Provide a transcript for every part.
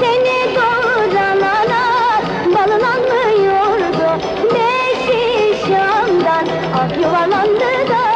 Seni doğuranana balınanmıyordu Beş iş yandan ah at yuvarlandı da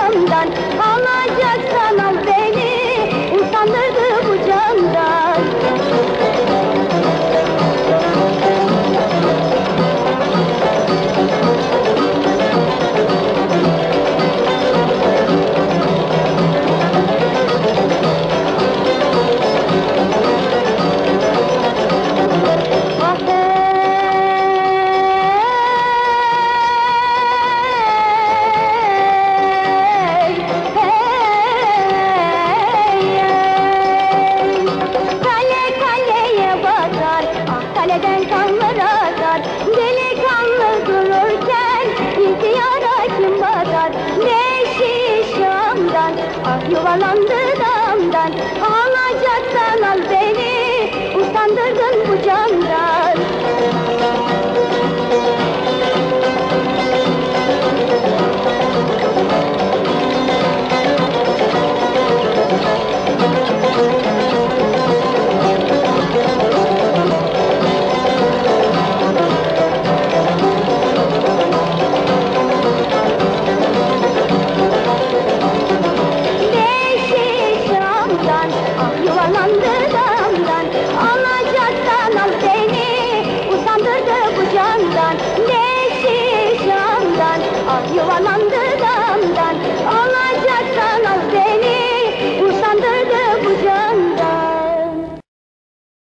yuvarlandı Ah yuvarlandı damdan Alacaksan al beni Utandırdı bu candan Beşi şamdan Ah yuvarlandı